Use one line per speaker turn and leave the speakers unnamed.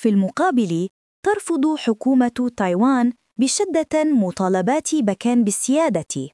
في المقابل ترفض حكومة تايوان بشدة مطالبات بكين بالسيادة.